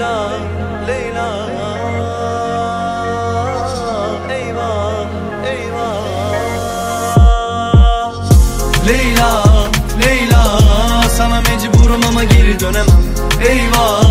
Leyla, Leyla. Eyvah, eyvah. Leyla, Leyla. Sana mecburum ama geri dönemem. Eyvah.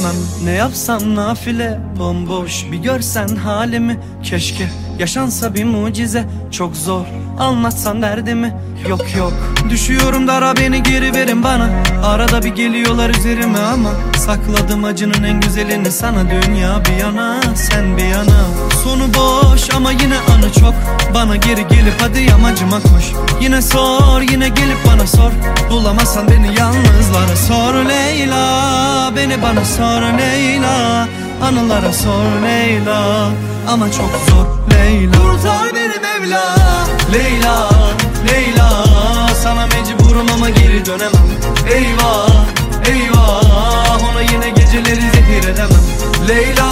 Sev diyemem Ne yapsam nafile bomboş bir görsen halimi. Keşke yaşansa bir mucize çok zor. Anlatsan derdimi yok yok. Düşüyorum dara beni geri verin bana. Arada bir geliyorlar üzerime ama Sakladım acının en güzelini sana. Dünya bir yana sen bir yana. Sonu boş ama yine anı çok. Bana geri gelip hadi yamacıma koş. Yine sor yine gelip bana sor. Bulamazsan beni yalnızlara sor Leyla. Beni bana sor Leyla Anılara sor Leyla Ama çok zor Leyla. Kurtar beni Mevla. Leyla Leyla Sana mecburum ama geri dönemem. Eyvah Eyvah Ona yine geceleri zehir edemem. Leyla Leyla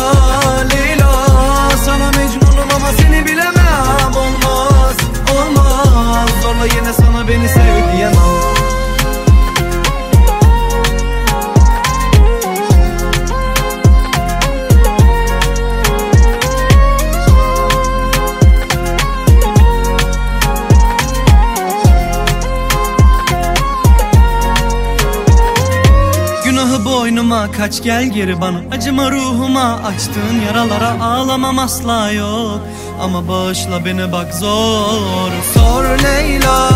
kaç gel geri bana. Acıma ruhuma açtığın yaralara ağlamam asla yok. Ama bağışla beni bak zor. Sor Leyla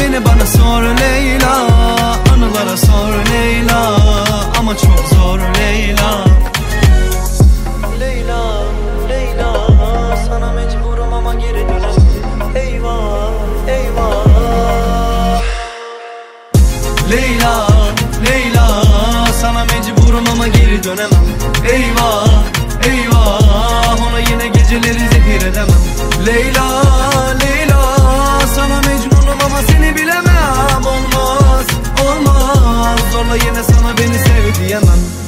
beni bana sor Leyla. Anılara sor Leyla ama çok zor Leyla. Leyla, Leyla Sana mecburum ama geri dönemem Eyvah, eyvah. Leyla, Leyla mecburum ama geri dönemem. Eyvah eyvah ona yine geceleri zehir edemem. Leyla Leyla sana mecnunum ama seni bilemem. Olmaz olmaz zorla yine sana beni sev diyemem.